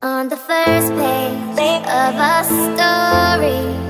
On the first page of a story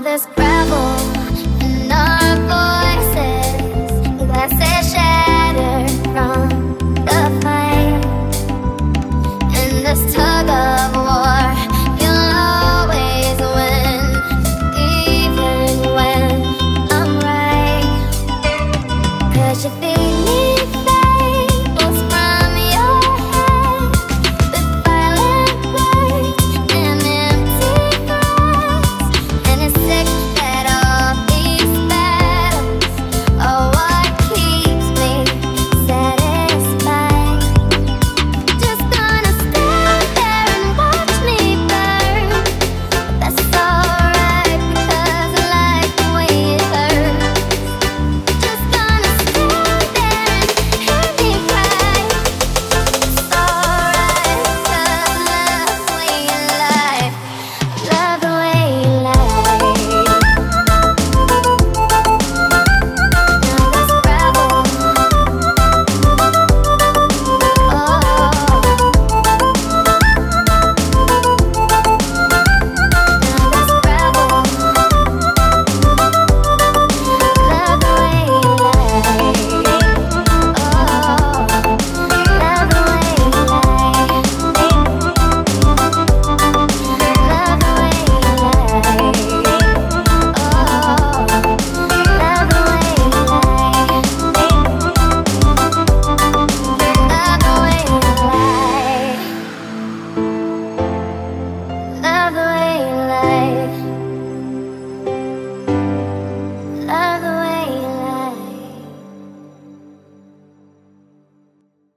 there's gravel in our voices. Let's